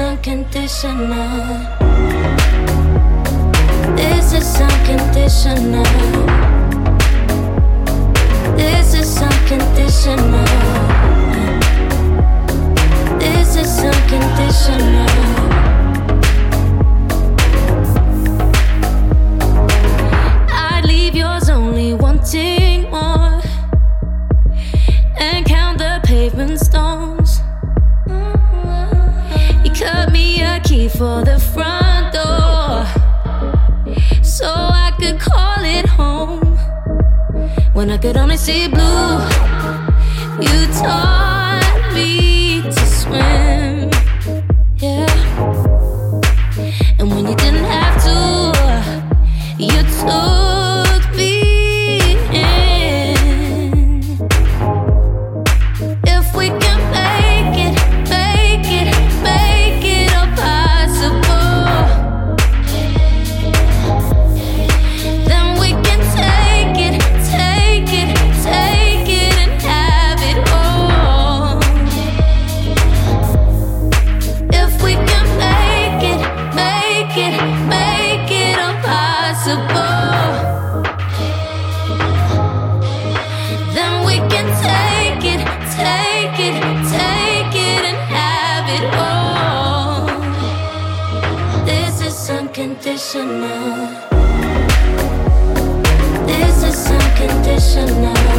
unconditional. This is unconditional. This is unconditional. This is unconditional. pavement stones. Mm-hmm. You cut me a key for the front door so I could call it home when I could only see blue. unconditional. This is unconditional.